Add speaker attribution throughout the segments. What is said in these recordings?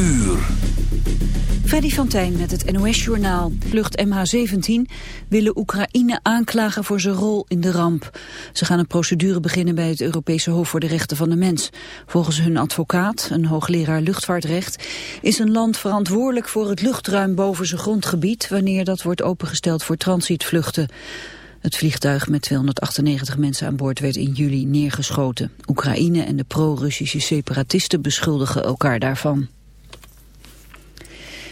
Speaker 1: uur.
Speaker 2: Freddy van met het NOS-journaal. Vlucht MH17 willen Oekraïne aanklagen voor zijn rol in de ramp. Ze gaan een procedure beginnen bij het Europese Hof voor de Rechten van de Mens. Volgens hun advocaat, een hoogleraar luchtvaartrecht... is een land verantwoordelijk voor het luchtruim boven zijn grondgebied... wanneer dat wordt opengesteld voor transitvluchten. Het vliegtuig met 298 mensen aan boord werd in juli neergeschoten. Oekraïne en de pro-Russische separatisten beschuldigen elkaar daarvan.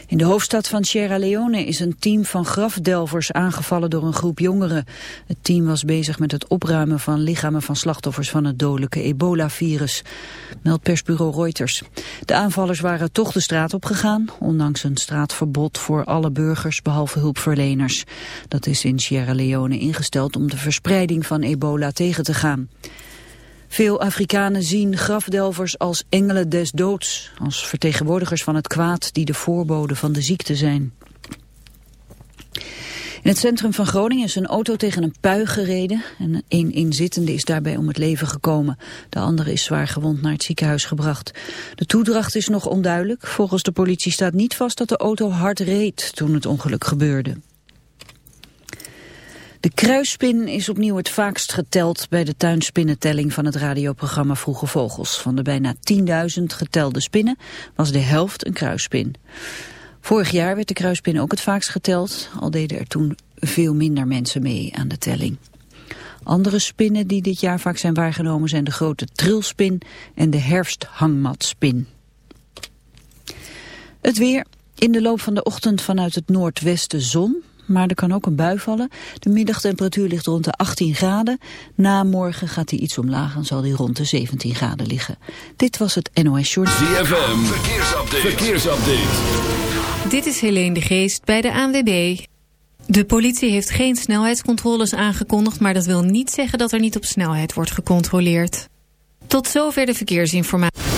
Speaker 2: In de hoofdstad van Sierra Leone is een team van grafdelvers aangevallen door een groep jongeren. Het team was bezig met het opruimen van lichamen van slachtoffers van het dodelijke ebola-virus. Meldt persbureau Reuters. De aanvallers waren toch de straat opgegaan, ondanks een straatverbod voor alle burgers behalve hulpverleners. Dat is in Sierra Leone ingesteld om de verspreiding van ebola tegen te gaan. Veel Afrikanen zien grafdelvers als engelen des doods, als vertegenwoordigers van het kwaad die de voorbode van de ziekte zijn. In het centrum van Groningen is een auto tegen een pui gereden en een inzittende is daarbij om het leven gekomen. De andere is zwaar gewond naar het ziekenhuis gebracht. De toedracht is nog onduidelijk. Volgens de politie staat niet vast dat de auto hard reed toen het ongeluk gebeurde. De kruisspin is opnieuw het vaakst geteld bij de tuinspinnentelling van het radioprogramma Vroege Vogels. Van de bijna 10.000 getelde spinnen was de helft een kruisspin. Vorig jaar werd de kruisspin ook het vaakst geteld, al deden er toen veel minder mensen mee aan de telling. Andere spinnen die dit jaar vaak zijn waargenomen zijn de grote trilspin en de herfsthangmatspin. Het weer, in de loop van de ochtend vanuit het noordwesten zon, maar er kan ook een bui vallen. De middagtemperatuur ligt rond de 18 graden. Na morgen gaat hij iets omlaag en zal hij rond de 17 graden liggen. Dit was het NOS Short.
Speaker 1: ZFM, verkeersupdate. verkeersupdate.
Speaker 3: Dit is Helene de Geest bij de ANWB. De politie heeft geen snelheidscontroles aangekondigd... maar dat wil niet zeggen dat er niet op snelheid wordt gecontroleerd. Tot zover de verkeersinformatie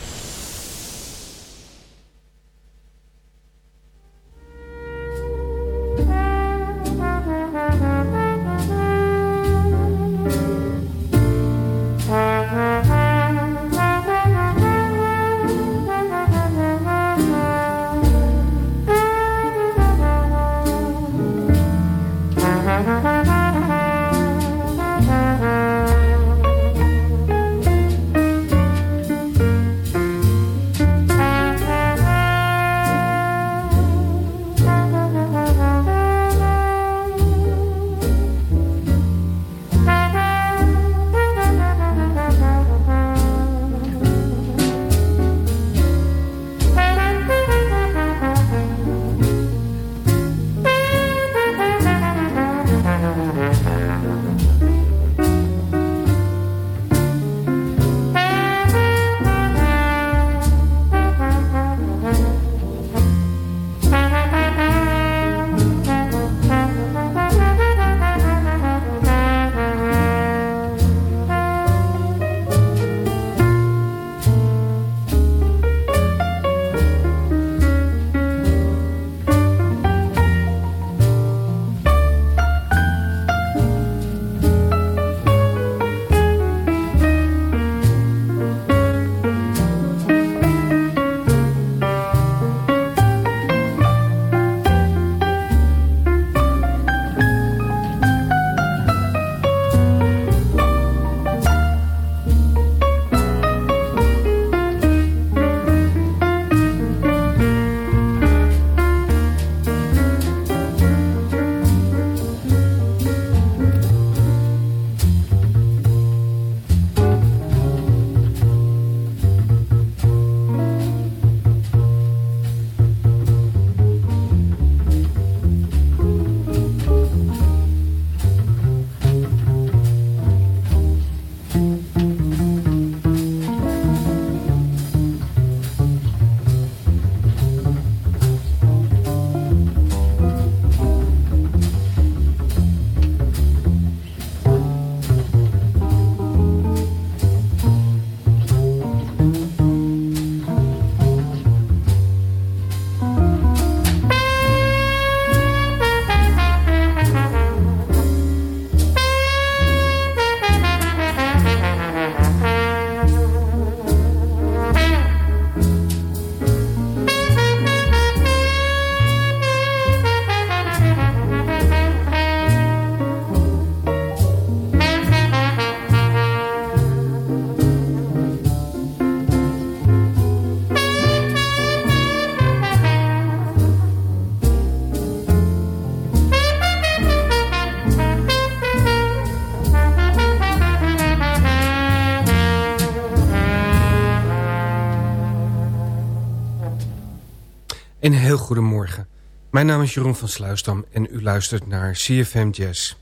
Speaker 4: Een heel goedemorgen. Mijn naam is Jeroen van Sluisdam en u luistert naar CFM Jazz.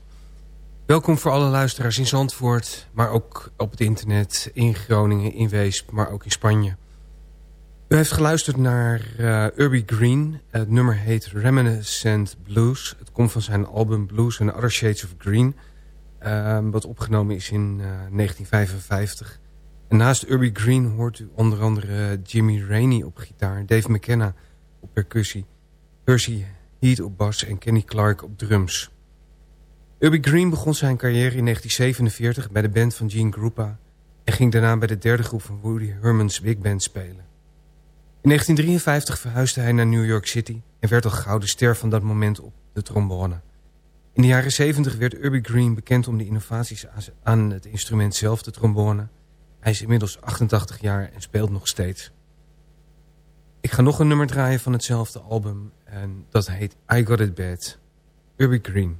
Speaker 4: Welkom voor alle luisteraars in Zandvoort, maar ook op het internet, in Groningen, in Weesp, maar ook in Spanje. U heeft geluisterd naar uh, Urbie Green. Het nummer heet Reminiscent Blues. Het komt van zijn album Blues and Other Shades of Green... Uh, wat opgenomen is in uh, 1955. En naast Urbie Green hoort u onder andere Jimmy Rainey op gitaar... Dave McKenna percussie... Percy Heat op bas en Kenny Clark op drums. Urbie Green begon zijn carrière in 1947 bij de band van Gene Krupa... en ging daarna bij de derde groep van Woody Herman's Big Band spelen. In 1953 verhuisde hij naar New York City... en werd al gouden ster van dat moment op de trombone. In de jaren 70 werd Urbie Green bekend om de innovaties aan het instrument zelf, de trombone. Hij is inmiddels 88 jaar en speelt nog steeds. Ik ga nog een nummer draaien van hetzelfde album. En dat heet I Got It Bad. Urbie Green.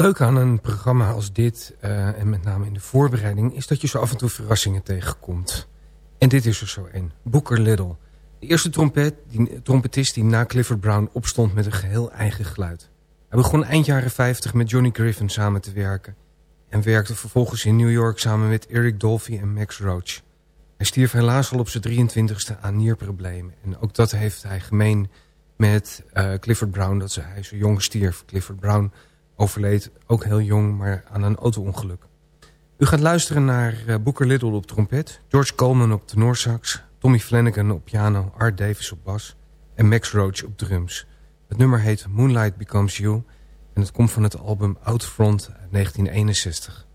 Speaker 4: Leuke aan een programma als dit, uh, en met name in de voorbereiding... is dat je zo af en toe verrassingen tegenkomt. En dit is er zo een. Booker Little. De eerste trompet, die, trompetist die na Clifford Brown opstond met een geheel eigen geluid. Hij begon eind jaren 50 met Johnny Griffin samen te werken... en werkte vervolgens in New York samen met Eric Dolphy en Max Roach. Hij stierf helaas al op zijn 23ste aan nierproblemen. En ook dat heeft hij gemeen met uh, Clifford Brown, dat ze, hij zo jong stierf. Clifford Brown overleed ook heel jong, maar aan een auto-ongeluk. U gaat luisteren naar uh, Booker Little op trompet... George Coleman op tenorsax... Tommy Flanagan op piano, Art Davis op bas... en Max Roach op drums. Het nummer heet Moonlight Becomes You... en het komt van het album Outfront uit 1961.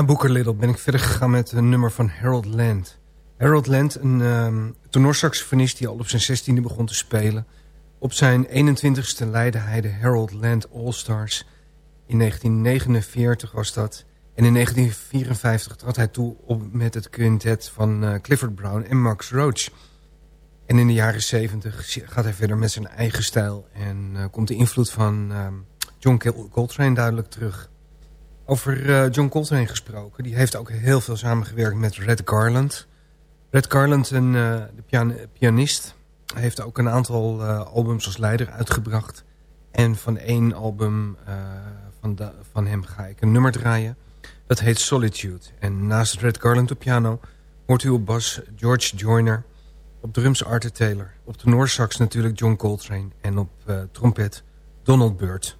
Speaker 4: Na Booker Little ben ik verder gegaan met een nummer van Harold Land. Harold Land, een um, tenorsaxofonist die al op zijn 16e begon te spelen. Op zijn 21ste leidde hij de Harold Land All-Stars. In 1949 was dat. En in 1954 trad hij toe op met het quintet van uh, Clifford Brown en Max Roach. En in de jaren 70 gaat hij verder met zijn eigen stijl. En uh, komt de invloed van um, John Coltrane duidelijk terug. Over uh, John Coltrane gesproken. Die heeft ook heel veel samengewerkt met Red Garland. Red Garland, een uh, de pian pianist, heeft ook een aantal uh, albums als leider uitgebracht. En van één album van, de, van hem ga ik een nummer draaien. Dat heet Solitude. En naast Red Garland op piano hoort u op bas George Joyner. Op drums Arthur Taylor. Op tenorsax natuurlijk John Coltrane. En op trompet Donald Byrd.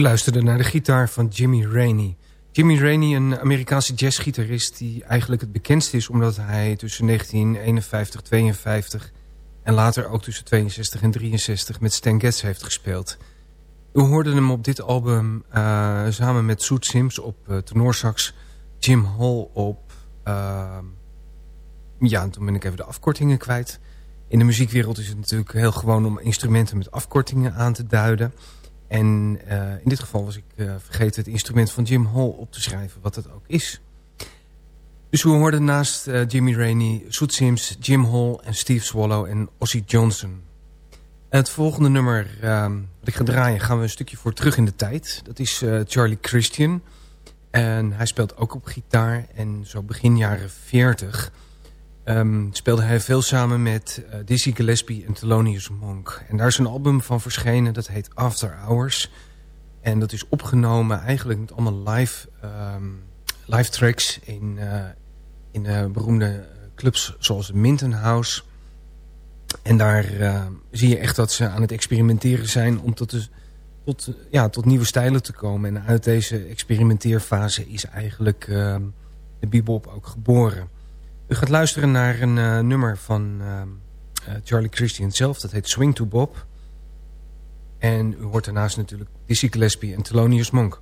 Speaker 4: We luisterden naar de gitaar van Jimmy Rainey. Jimmy Rainey, een Amerikaanse jazzgitarist die eigenlijk het bekendst is... omdat hij tussen 1951, 52 en later ook tussen 62 en 63 met Stan Getz heeft gespeeld. We hoorden hem op dit album uh, samen met Soet Sims op uh, tenorsax... Jim Hall op... Uh, ja, toen ben ik even de afkortingen kwijt. In de muziekwereld is het natuurlijk heel gewoon om instrumenten met afkortingen aan te duiden... En uh, in dit geval was ik uh, vergeten het instrument van Jim Hall op te schrijven, wat het ook is. Dus we hoorden naast uh, Jimmy Rainey, Soet Sims, Jim Hall en Steve Swallow en Ossie Johnson. Het volgende nummer wat ik ga draaien gaan we een stukje voor terug in de tijd. Dat is Charlie Christian. En hij speelt ook op gitaar en zo begin jaren 40... Um, speelde hij veel samen met uh, Dizzy Gillespie en Thelonious Monk. En daar is een album van verschenen, dat heet After Hours. En dat is opgenomen eigenlijk met allemaal live, um, live tracks in, uh, in uh, beroemde clubs zoals de Minton House. En daar zie je echt dat ze aan het experimenteren zijn om tot, tot, ja, tot nieuwe stijlen te komen. En uit deze experimenteerfase is eigenlijk ehm, de bebop ook geboren. U gaat luisteren naar een uh, nummer van uh, Charlie Christian zelf. Dat heet Swing to Bob. En u hoort daarnaast natuurlijk Dizzy Gillespie en Thelonious Monk.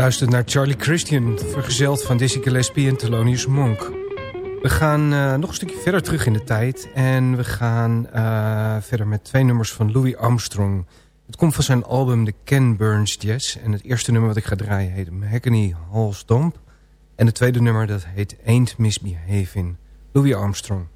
Speaker 4: U luistert naar Charlie Christian, vergezeld van Dizzy Gillespie en Thelonious Monk. We gaan uh, nog een stukje verder terug in de tijd. En we gaan uh, verder met twee nummers van Louis Armstrong. Het komt van zijn album The Ken Burns Jazz. En het eerste nummer wat ik ga draaien heet Mahogany Hall Stomp. En het tweede nummer dat heet Ain't Misbehaving. Louis Armstrong.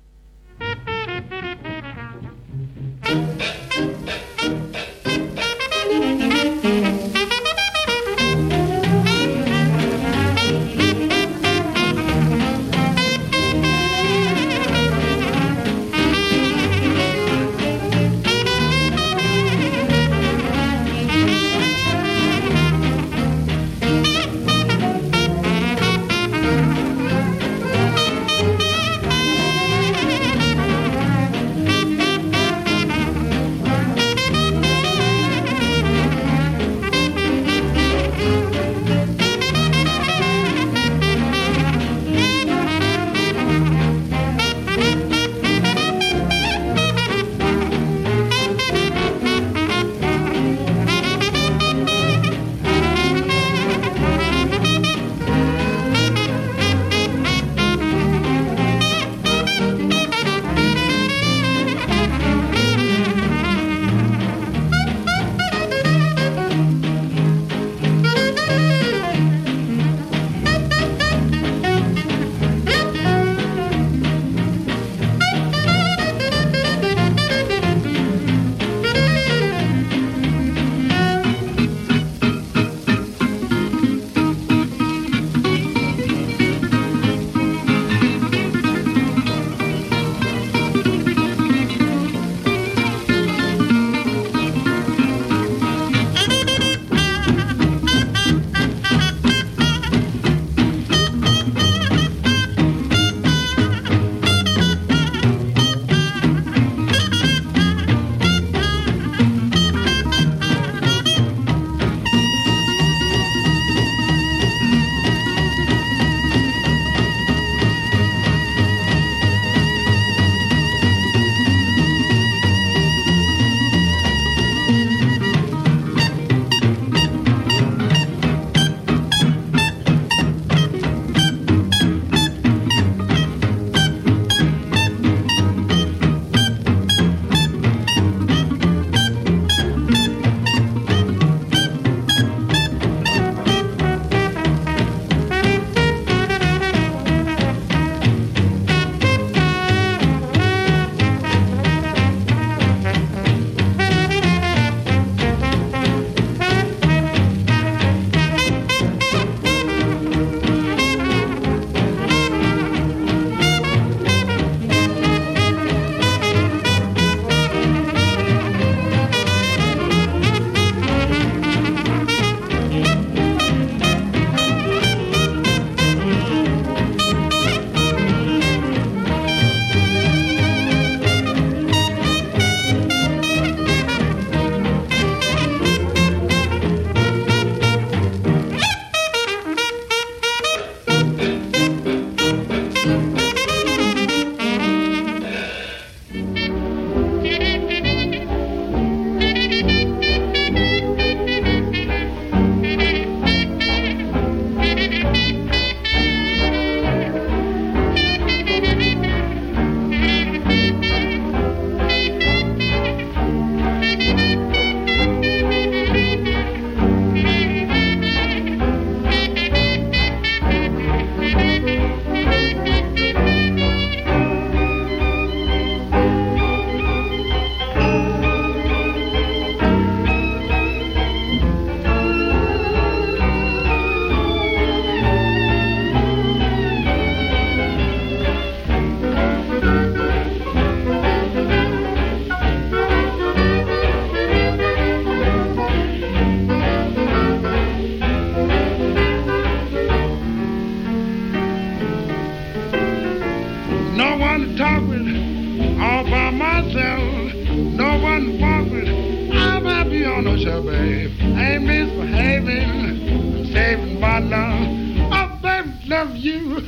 Speaker 5: You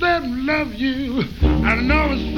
Speaker 5: that I'm thinking of ain't misbehaving. I'm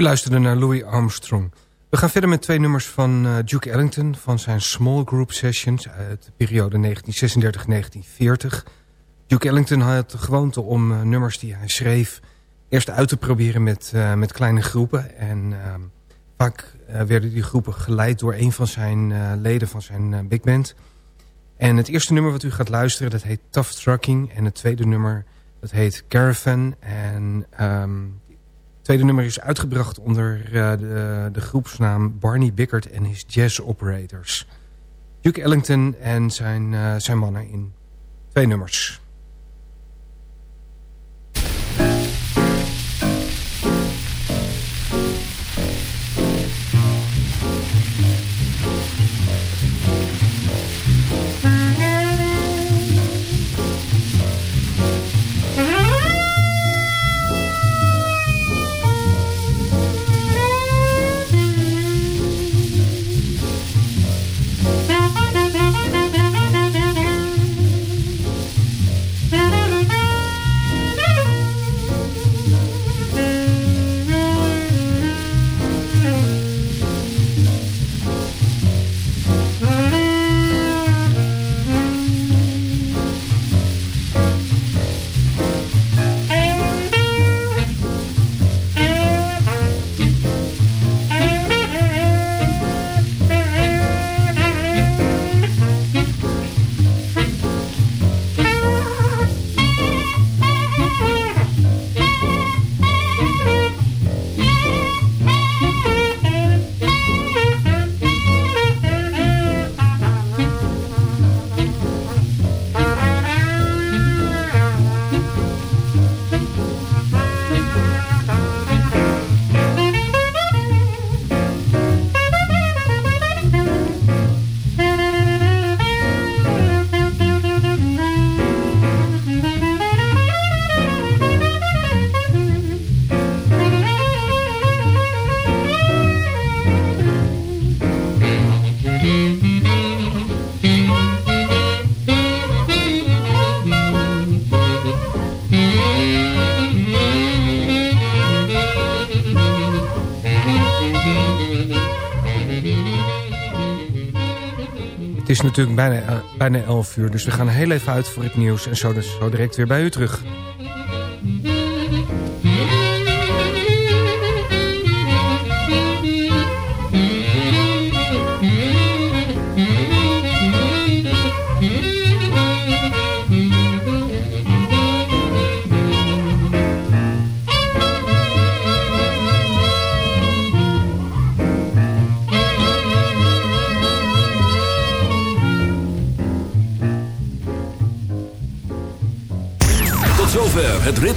Speaker 4: U luisterde naar Louis Armstrong. We gaan verder met twee nummers van uh, Duke Ellington... van zijn Small Group Sessions uit de periode 1936-1940. Duke Ellington had de gewoonte om uh, nummers die hij schreef... eerst uit te proberen met, uh, met kleine groepen. En vaak werden die groepen geleid door een van zijn leden van zijn big band. En het eerste nummer wat u gaat luisteren, dat heet Tough Trucking. En het tweede nummer, dat heet Caravan. En... Um, tweede nummer is uitgebracht onder uh, de, de, groepsnaam Barney Bickert en his Jazz Operators. Duke Ellington en zijn, uh, zijn mannen in twee nummers. Is natuurlijk bijna, bijna 11 uur, dus we gaan heel even uit voor het nieuws... en zo, dus, zo direct weer bij u terug.